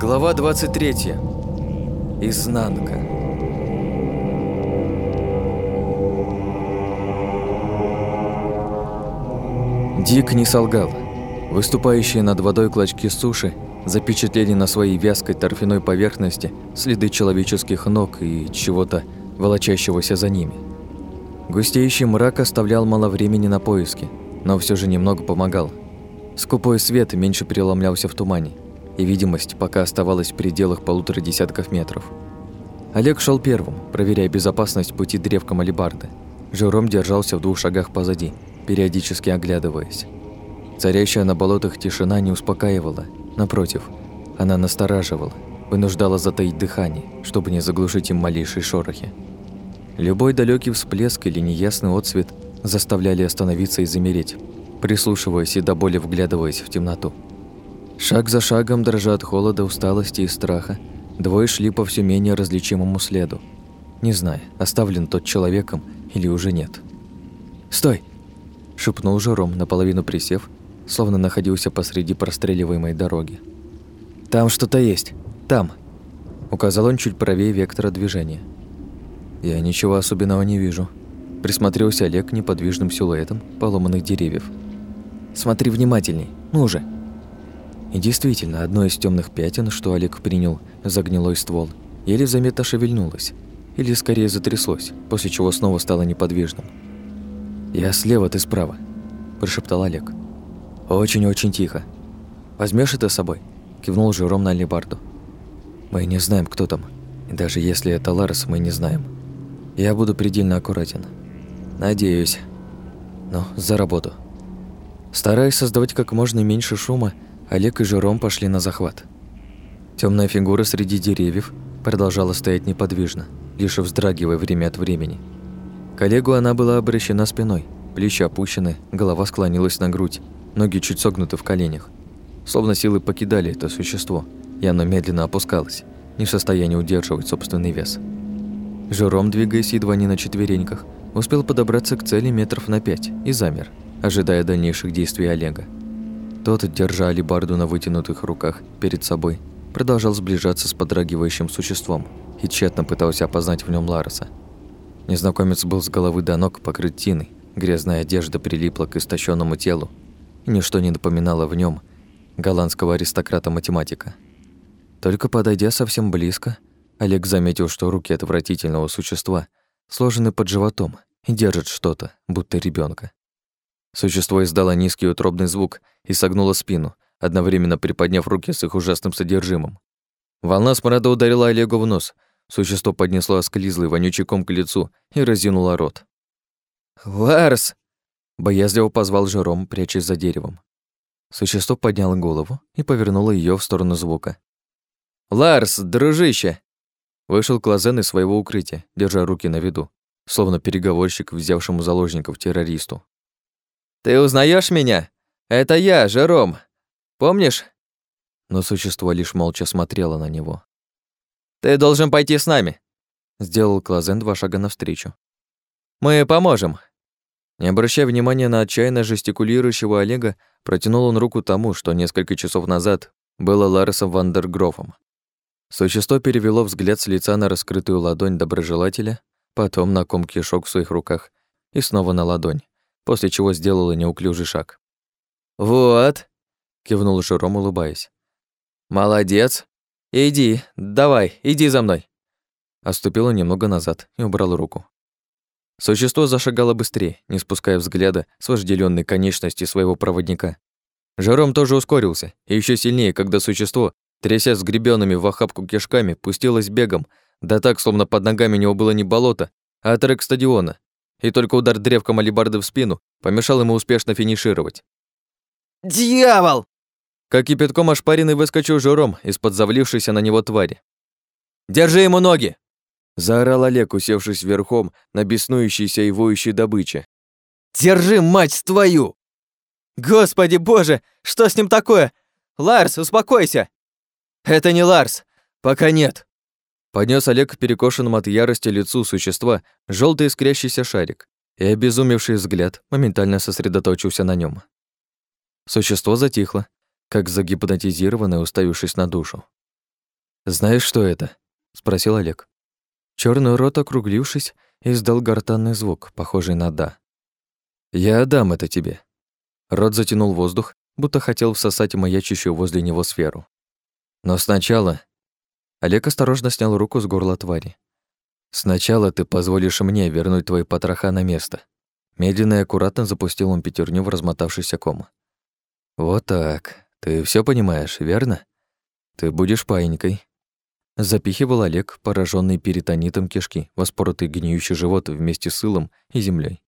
Глава 23. Изнанка. Дик не солгал. Выступающие над водой клочки суши запечатлели на своей вязкой торфяной поверхности следы человеческих ног и чего-то волочащегося за ними. Густеющий мрак оставлял мало времени на поиски, но все же немного помогал. Скупой свет меньше переломлялся в тумане, и видимость пока оставалась в пределах полутора десятков метров. Олег шел первым, проверяя безопасность пути древком алибарды. Жером держался в двух шагах позади, периодически оглядываясь. Царящая на болотах тишина не успокаивала, напротив, она настораживала, вынуждала затаить дыхание, чтобы не заглушить им малейшие шорохи. Любой далекий всплеск или неясный отсвет заставляли остановиться и замереть, прислушиваясь и до боли вглядываясь в темноту. Шаг за шагом, дрожа от холода, усталости и страха, двое шли по все менее различимому следу, не зная, оставлен тот человеком или уже нет. «Стой!» – шепнул Жером, наполовину присев, словно находился посреди простреливаемой дороги. «Там что-то есть! Там!» – указал он чуть правее вектора движения. «Я ничего особенного не вижу», – присмотрелся Олег к неподвижным силуэтам поломанных деревьев. «Смотри внимательней, ну же!» И действительно, одно из темных пятен, что Олег принял за гнилой ствол, еле заметно шевельнулось, или скорее затряслось, после чего снова стало неподвижным. «Я слева, ты справа», – прошептал Олег. «Очень-очень тихо. Возьмешь это с собой?» – кивнул Жером на алибарду. «Мы не знаем, кто там. И даже если это Ларс, мы не знаем. Я буду предельно аккуратен. Надеюсь. Ну, за работу». Стараясь создавать как можно меньше шума, Олег и Жером пошли на захват. Темная фигура среди деревьев продолжала стоять неподвижно, лишь вздрагивая время от времени. К Олегу она была обращена спиной, плечи опущены, голова склонилась на грудь, ноги чуть согнуты в коленях. Словно силы покидали это существо, и оно медленно опускалось, не в состоянии удерживать собственный вес. Жером, двигаясь едва не на четвереньках, успел подобраться к цели метров на пять и замер, ожидая дальнейших действий Олега. Тот, держа алибарду на вытянутых руках перед собой, продолжал сближаться с подрагивающим существом и тщетно пытался опознать в нем Лареса. Незнакомец был с головы до ног покрыт тиной, грязная одежда прилипла к истощенному телу, и ничто не напоминало в нем голландского аристократа-математика. Только подойдя совсем близко, Олег заметил, что руки отвратительного существа сложены под животом и держат что-то, будто ребенка. Существо издало низкий утробный звук и согнуло спину, одновременно приподняв руки с их ужасным содержимым. Волна смрада ударила Олегу в нос. Существо поднесло осклизлый вонючий ком к лицу и разинуло рот. «Ларс!» — боязливо позвал Жером, прячась за деревом. Существо подняло голову и повернуло ее в сторону звука. «Ларс, дружище!» Вышел Клазен из своего укрытия, держа руки на виду, словно переговорщик, взявшему заложников террористу. «Ты узнаешь меня? Это я, Жером. Помнишь?» Но существо лишь молча смотрело на него. «Ты должен пойти с нами», — сделал Клазен два шага навстречу. «Мы поможем». Не обращая внимания на отчаянно жестикулирующего Олега, протянул он руку тому, что несколько часов назад было Ларесом Вандергрофом. Существо перевело взгляд с лица на раскрытую ладонь доброжелателя, потом на ком кишок в своих руках и снова на ладонь после чего сделала неуклюжий шаг. «Вот», — кивнул Жером, улыбаясь. «Молодец. Иди, давай, иди за мной». Оступила немного назад и убрала руку. Существо зашагало быстрее, не спуская взгляда с вожделенной конечности своего проводника. Жером тоже ускорился, и еще сильнее, когда существо, тряся с гребенными в охапку кишками, пустилось бегом, да так, словно под ногами у него было не болото, а трек стадиона, и только удар древком алибарды в спину помешал ему успешно финишировать. «Дьявол!» Как кипятком ошпаренный выскочил журом из-под завалившейся на него твари. «Держи ему ноги!» Заорал Олег, усевшись верхом на беснующейся и воющей добыче. «Держи, мать твою!» «Господи боже, что с ним такое? Ларс, успокойся!» «Это не Ларс, пока нет!» Поднес Олег к перекошенному от ярости лицу существа желтый искрящийся шарик, и обезумевший взгляд моментально сосредоточился на нем. Существо затихло, как загипнотизированное, уставившись на душу. «Знаешь, что это?» — спросил Олег. Черный рот, округлившись, издал гортанный звук, похожий на «да». «Я отдам это тебе». Рот затянул воздух, будто хотел всосать маячащую возле него сферу. «Но сначала...» Олег осторожно снял руку с горла твари. «Сначала ты позволишь мне вернуть твои потроха на место». Медленно и аккуратно запустил он пятерню в размотавшийся ком. «Вот так. Ты все понимаешь, верно? Ты будешь паинькой, Запихивал Олег, пораженный перитонитом кишки, воспоротый гниющий живот вместе с илом и землей.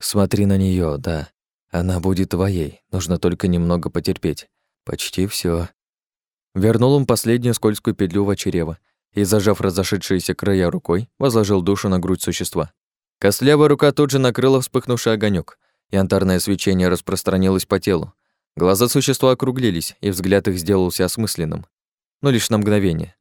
«Смотри на нее, да. Она будет твоей, нужно только немного потерпеть. Почти все. Вернул он последнюю скользкую петлю в очерево и, зажав разошедшиеся края рукой, возложил душу на грудь существа. Костлявая рука тут же накрыла вспыхнувший огонек, янтарное свечение распространилось по телу. Глаза существа округлились, и взгляд их сделался осмысленным. Но лишь на мгновение.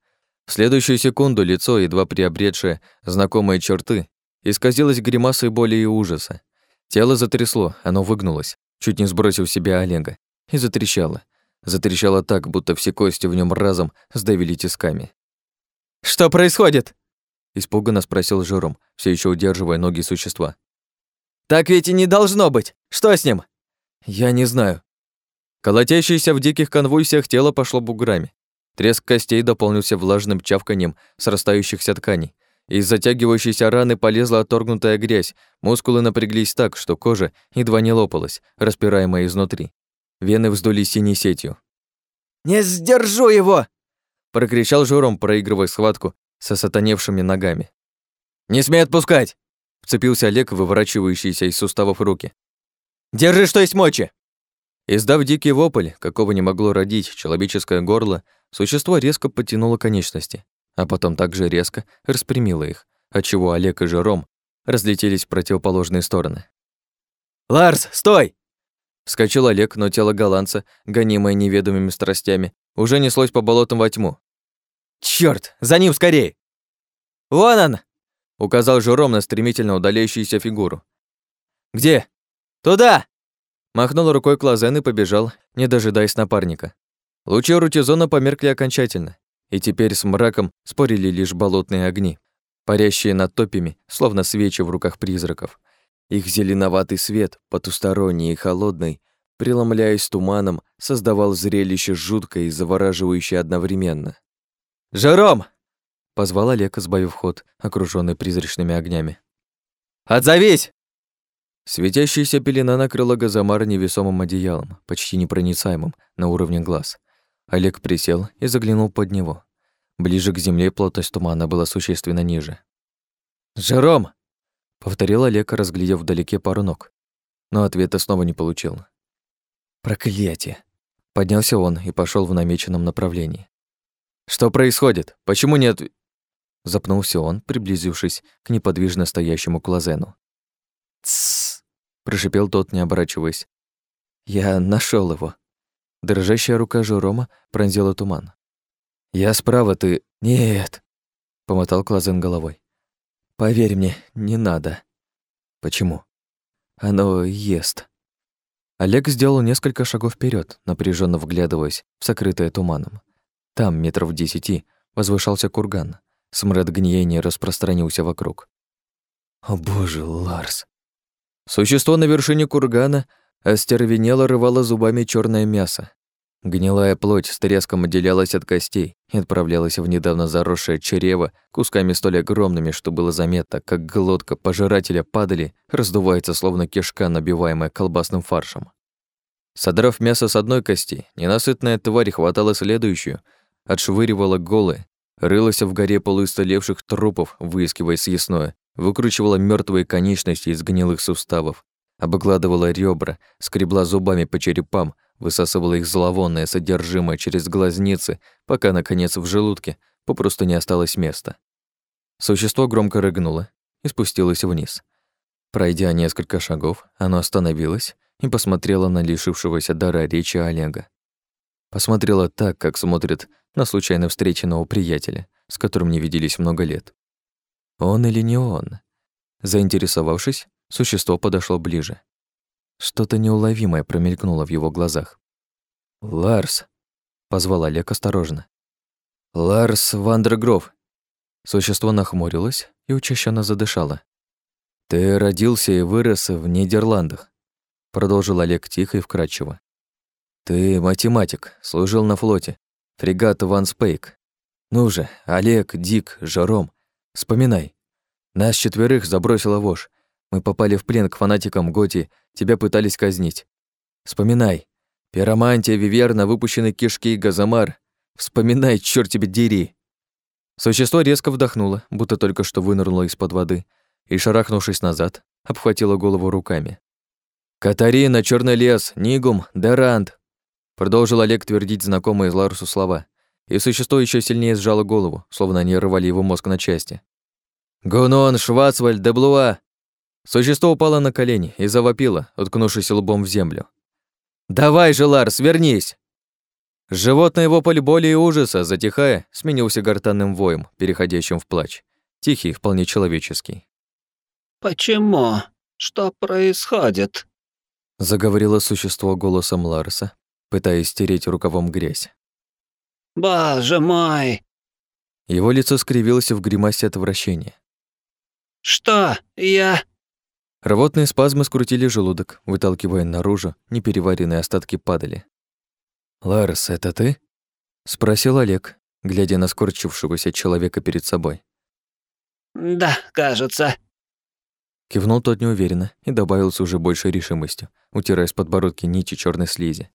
В следующую секунду лицо, едва приобретшее знакомые черты, исказилось гримасой боли и ужаса. Тело затрясло, оно выгнулось, чуть не сбросив себя Олега, и затрещало. Затрещало так, будто все кости в нем разом сдавили тисками. «Что происходит?» Испуганно спросил Жером, все еще удерживая ноги существа. «Так ведь и не должно быть! Что с ним?» «Я не знаю». Колотящееся в диких конвульсиях тело пошло буграми. Треск костей дополнился влажным чавканием срастающихся тканей. Из затягивающейся раны полезла отторгнутая грязь, мускулы напряглись так, что кожа едва не лопалась, распираемая изнутри. Вены вздулись синей сетью. «Не сдержу его!» прокричал Журом, проигрывая схватку со сатаневшими ногами. «Не смей отпускать!» вцепился Олег, выворачивающийся из суставов руки. «Держи, что есть мочи!» Издав дикий вопль, какого не могло родить человеческое горло, Существо резко подтянуло конечности, а потом также резко распрямило их, отчего Олег и Жером разлетелись в противоположные стороны. «Ларс, стой!» Вскочил Олег, но тело голландца, гонимое неведомыми страстями, уже неслось по болотам во тьму. «Чёрт! За ним скорей!» «Вон он!» — указал Жером на стремительно удаляющуюся фигуру. «Где?» «Туда!» Махнул рукой Клазен и побежал, не дожидаясь напарника. Лучи рутизона померкли окончательно, и теперь с мраком спорили лишь болотные огни, парящие над топями, словно свечи в руках призраков. Их зеленоватый свет, потусторонний и холодный, преломляясь туманом, создавал зрелище жуткое и завораживающее одновременно. «Жером!» — позвал Олег, сбавив ход, окружённый призрачными огнями. «Отзовись!» Светящаяся пелена накрыла Газомара невесомым одеялом, почти непроницаемым, на уровне глаз. Олег присел и заглянул под него. Ближе к земле плотность тумана была существенно ниже. «Жером!» — повторил Олег, разглядев вдалеке пару ног. Но ответа снова не получил. «Проклятие!» Поднялся он и пошел в намеченном направлении. «Что происходит? Почему нет...» Запнулся он, приблизившись к неподвижно стоящему Клазену. «Тссс!» — прошипел тот, не оборачиваясь. «Я нашел его». Дрожащая рука Жерома пронзила туман. «Я справа, ты...» «Нет!» — помотал Клазен головой. «Поверь мне, не надо». «Почему?» «Оно ест». Олег сделал несколько шагов вперед, напряженно вглядываясь в сокрытое туманом. Там, метров десяти, возвышался курган. Смрад гниения распространился вокруг. «О боже, Ларс!» Существо на вершине кургана остервенело рывало зубами черное мясо. Гнилая плоть с треском отделялась от костей и отправлялась в недавно заросшее чрево кусками столь огромными, что было заметно, как глотка пожирателя падали, раздувается, словно кишка, набиваемая колбасным фаршем. Содрав мясо с одной кости, ненасытная тварь хватала следующую, отшвыривала голые, рылась в горе полуистолевших трупов, выискивая съестное, выкручивала мертвые конечности из гнилых суставов, обгладывала ребра, скребла зубами по черепам, высасывала их зловонное содержимое через глазницы, пока, наконец, в желудке попросту не осталось места. Существо громко рыгнуло и спустилось вниз. Пройдя несколько шагов, оно остановилось и посмотрело на лишившегося дара речи Олега. Посмотрела так, как смотрит на случайно встреченного приятеля, с которым не виделись много лет. Он или не он? Заинтересовавшись, существо подошло ближе. Что-то неуловимое промелькнуло в его глазах. «Ларс!» — позвал Олег осторожно. Ларс Вандергров. Существо нахмурилось и учащенно задышало. Ты родился и вырос в Нидерландах, продолжил Олег тихо и вкрадчиво. Ты математик, служил на флоте, фрегат Ван Спейк. Ну же, Олег, Дик, Жаром, вспоминай. Нас четверых забросила вошь. Мы попали в плен к фанатикам Готи, тебя пытались казнить. Вспоминай. Пиромантия, Виверна, выпущенные кишки, Газамар. Вспоминай, чёрт тебе дери. Существо резко вдохнуло, будто только что вынырнуло из-под воды, и, шарахнувшись назад, обхватило голову руками. «Катарина, Черный лес, Нигум, Дерант!» Продолжил Олег твердить знакомые Ларусу слова, и существо еще сильнее сжало голову, словно они рвали его мозг на части. «Гунон, Швацвальд, Деблуа!» Существо упало на колени и завопило, уткнувшись лбом в землю. «Давай же, Ларс, вернись!» Животный вопль боли и ужаса, затихая, сменился гортанным воем, переходящим в плач. Тихий, вполне человеческий. «Почему? Что происходит?» Заговорило существо голосом Ларса, пытаясь стереть рукавом грязь. «Боже мой!» Его лицо скривилось в гримасе отвращения. «Что? Я...» Рвотные спазмы скрутили желудок, выталкивая наружу, непереваренные остатки падали. «Ларс, это ты?» — спросил Олег, глядя на скорчившегося человека перед собой. «Да, кажется». Кивнул тот неуверенно и добавил с уже большей решимостью, утирая с подбородки нити черной слизи.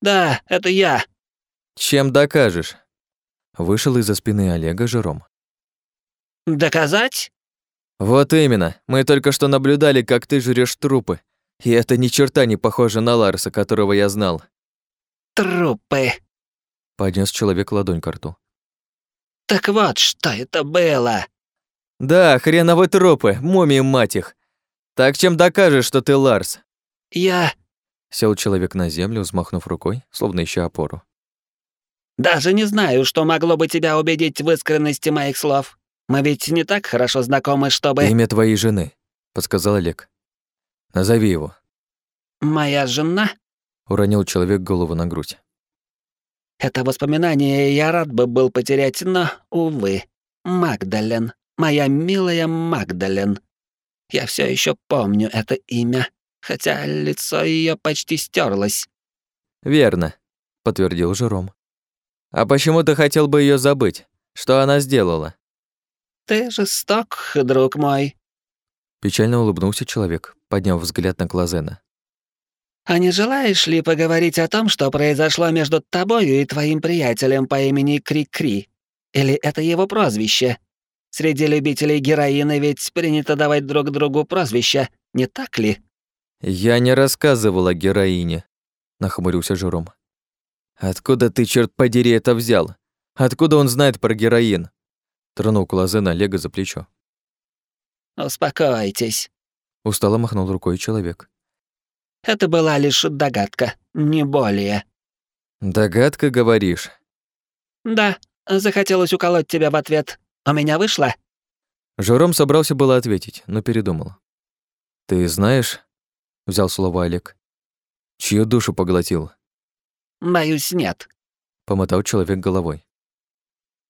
«Да, это я». «Чем докажешь?» Вышел из-за спины Олега Жером. «Доказать?» «Вот именно. Мы только что наблюдали, как ты жрешь трупы. И это ни черта не похоже на Ларса, которого я знал». «Трупы», — поднес человек ладонь к рту. «Так вот, что это было!» «Да, хреновы трупы, мумии, мать их! Так чем докажешь, что ты Ларс?» «Я...» — сел человек на землю, взмахнув рукой, словно ища опору. «Даже не знаю, что могло бы тебя убедить в искренности моих слов. Мы ведь не так хорошо знакомы, чтобы...» «Имя твоей жены», — подсказал Олег. «Назови его». «Моя жена?» — уронил человек голову на грудь. «Это воспоминание я рад бы был потерять, но, увы, Магдален, моя милая Магдален. Я все еще помню это имя, хотя лицо ее почти стерлось. «Верно», — подтвердил Жером. «А почему ты хотел бы ее забыть? Что она сделала?» «Ты жесток, друг мой». Печально улыбнулся человек, подняв взгляд на Клазена. «А не желаешь ли поговорить о том, что произошло между тобою и твоим приятелем по имени Кри-Кри? Или это его прозвище? Среди любителей героина ведь принято давать друг другу прозвища, не так ли?» «Я не рассказывал о героине», — нахмурился Жером. «Откуда ты, черт подери, это взял? Откуда он знает про героин?» Тронул Клазена Олега за плечо. «Успокойтесь». Устало махнул рукой человек. «Это была лишь догадка, не более». «Догадка, говоришь?» «Да, захотелось уколоть тебя в ответ. У меня вышло?» Жером собрался было ответить, но передумал. «Ты знаешь?» — взял слово Олег. «Чью душу поглотил?» «Боюсь, нет», — помотал человек головой.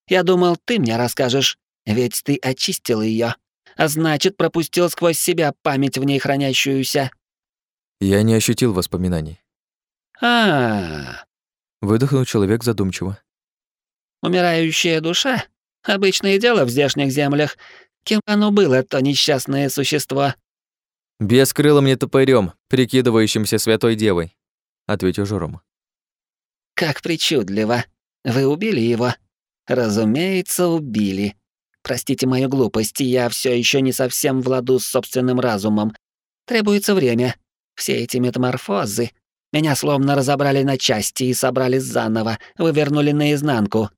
«Я думал, ты мне расскажешь, ведь ты очистил ее, а значит, пропустил сквозь себя память в ней хранящуюся». Я не ощутил воспоминаний. А, Выдохнул человек задумчиво. умирающая душа? Обычное дело в здешних землях. Кем оно было, то несчастное существо? «Без крылом не топырем, прикидывающимся святой девой», — ответил Жером. Как причудливо. Вы убили его? Разумеется, убили. Простите мою глупость, я все еще не совсем владу с собственным разумом. Требуется время. Все эти метаморфозы. Меня словно разобрали на части и собрали заново, вывернули наизнанку.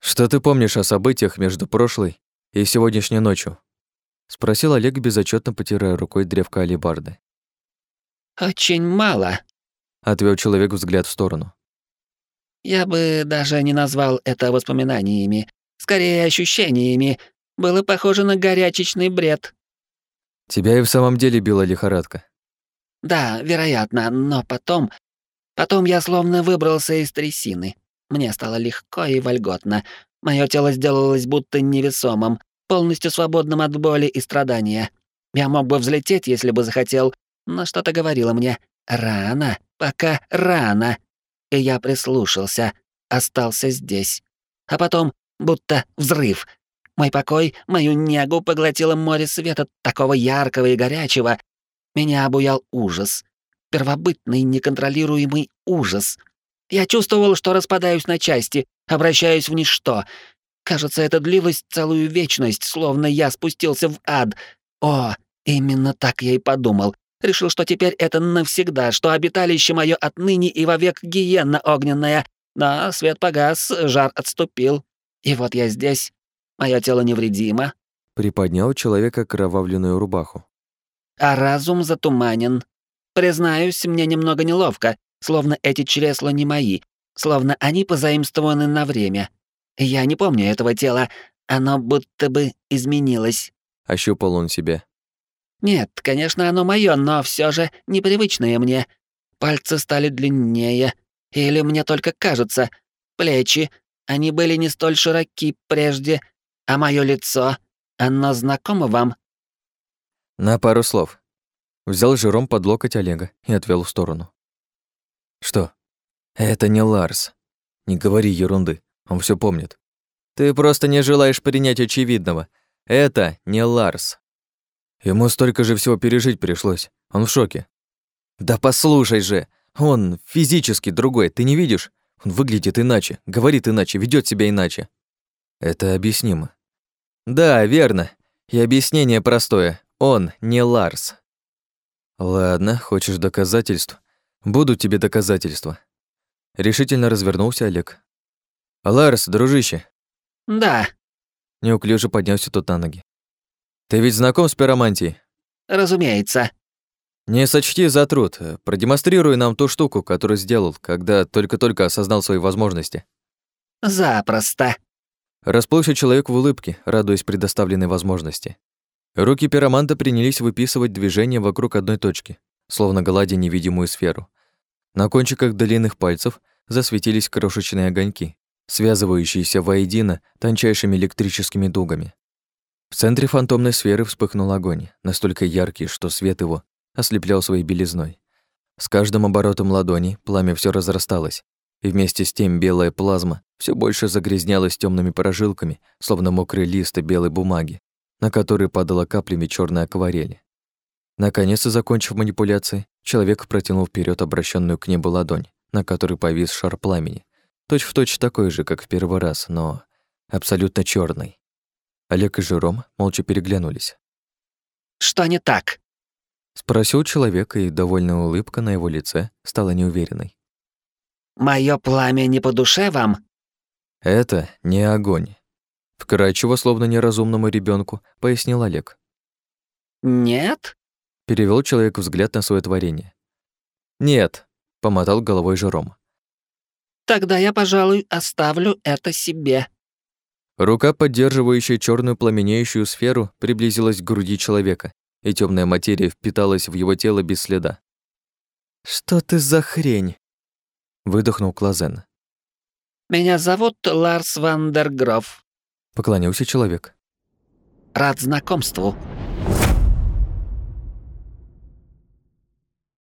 «Что ты помнишь о событиях между прошлой и сегодняшней ночью?» — спросил Олег, безотчетно потирая рукой древко алебарды. Очень мало. Отвел человек взгляд в сторону. Я бы даже не назвал это воспоминаниями, скорее ощущениями. Было похоже на горячечный бред. «Тебя и в самом деле била лихорадка». Да, вероятно, но потом... Потом я словно выбрался из трясины. Мне стало легко и вольготно. Мое тело сделалось будто невесомым, полностью свободным от боли и страдания. Я мог бы взлететь, если бы захотел, но что-то говорило мне «рано, пока рано». И я прислушался, остался здесь. А потом будто взрыв. Мой покой, мою негу поглотило море света, такого яркого и горячего. Меня обуял ужас. Первобытный, неконтролируемый ужас. Я чувствовал, что распадаюсь на части, обращаюсь в ничто. Кажется, это длилось целую вечность, словно я спустился в ад. О, именно так я и подумал. Решил, что теперь это навсегда, что обиталище мое отныне и вовек гиенна огненная. Но свет погас, жар отступил. И вот я здесь. Мое тело невредимо. Приподнял человека кровавленную рубаху. А разум затуманен. Признаюсь, мне немного неловко, словно эти чресла не мои, словно они позаимствованы на время. Я не помню этого тела, оно будто бы изменилось. Ощупал он себя. Нет, конечно, оно мое, но все же непривычное мне. Пальцы стали длиннее. Или мне только кажется. Плечи. Они были не столь широки прежде. А мое лицо. Оно знакомо вам? На пару слов. Взял Жером под локоть Олега и отвел в сторону. Что? Это не Ларс. Не говори ерунды, он все помнит. Ты просто не желаешь принять очевидного. Это не Ларс. Ему столько же всего пережить пришлось. Он в шоке. Да послушай же, он физически другой, ты не видишь? Он выглядит иначе, говорит иначе, ведет себя иначе. Это объяснимо. Да, верно. И объяснение простое. Он не Ларс. Ладно, хочешь доказательств? Будут тебе доказательства. Решительно развернулся Олег. Ларс, дружище. Да. Неуклюже поднялся тот на ноги. Ты ведь знаком с пиромантией? Разумеется. Не сочти за труд. Продемонстрируй нам ту штуку, которую сделал, когда только-только осознал свои возможности. Запросто. Расплылся человек в улыбке, радуясь предоставленной возможности. Руки пироманта принялись выписывать движение вокруг одной точки, словно гладя невидимую сферу. На кончиках длинных пальцев засветились крошечные огоньки, связывающиеся воедино тончайшими электрическими дугами. В центре фантомной сферы вспыхнул огонь, настолько яркий, что свет его ослеплял своей белизной. С каждым оборотом ладони пламя все разрасталось, и вместе с тем белая плазма все больше загрязнялась темными прожилками, словно мокрые листы белой бумаги, на которые падала каплями черной акварели. Наконец, закончив манипуляции, человек протянул вперед обращенную к небу ладонь, на которой повис шар пламени, точь-в-точь точь такой же, как в первый раз, но абсолютно черный. Олег и Жером молча переглянулись. «Что не так?» Спросил человек, и довольная улыбка на его лице стала неуверенной. «Моё пламя не по душе вам?» «Это не огонь», — вкрадчиво, словно неразумному ребенку, пояснил Олег. «Нет?» — перевел человек взгляд на свое творение. «Нет», — помотал головой Жером. «Тогда я, пожалуй, оставлю это себе», Рука, поддерживающая черную пламенеющую сферу, приблизилась к груди человека, и темная материя впиталась в его тело без следа. «Что ты за хрень?» — выдохнул Клазен. «Меня зовут Ларс Вандергроф», — поклонился человек. «Рад знакомству»,